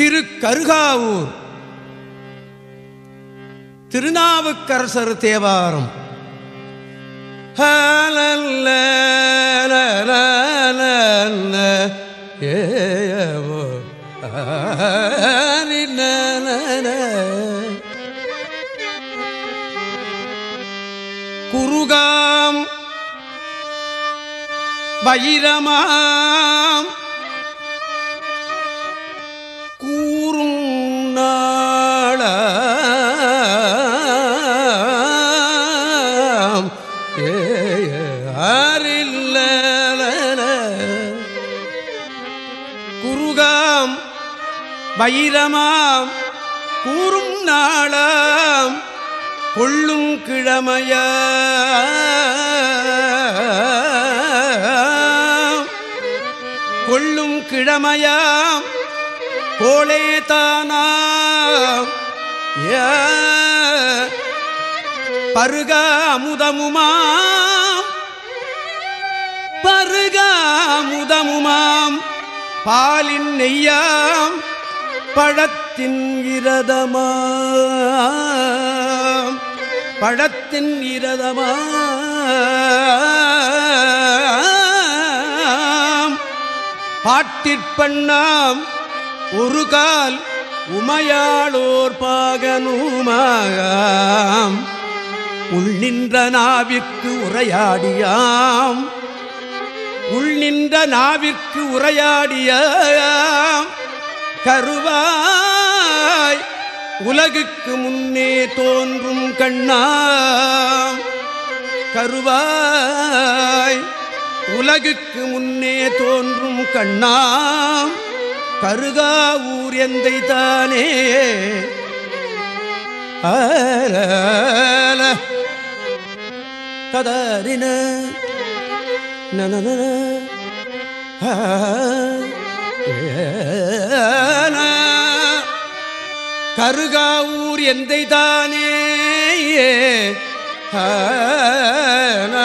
திரு கருகாவூர் திருநாவுக்கரசர் தேவாரம். ஏவோ குருகாம் வைரமாம் முருகாம் வைரமாம் கூறும் நாளாம் கொள்ளும் கிழமைய கொள்ளும் கிழமையாம் கோளே தானாம். பருக அமுதமுமாம் பருக அமுதமுமாம் பாலின் நெய்யாம் பழத்தின் இரதமாம் பழத்தின் இரதமாம் பாட்டிற்பண்ணாம் ஒரு கால் உமையாளோர் பாகனுமாம். உள் நின்ற நாவிற்கு உரையாடியாம். உள் நின்ற நாவிற்கு உரையாடிய கருவாய் உலகுக்கு முன்னே தோன்றும் கண்ணா. கருவாய் உலகுக்கு முன்னே தோன்றும் கண்ணா. கருகா ஊர் எந்தை தானே? ஆல ததறின நனன கருகாவூர் எந்தை தானே ஹன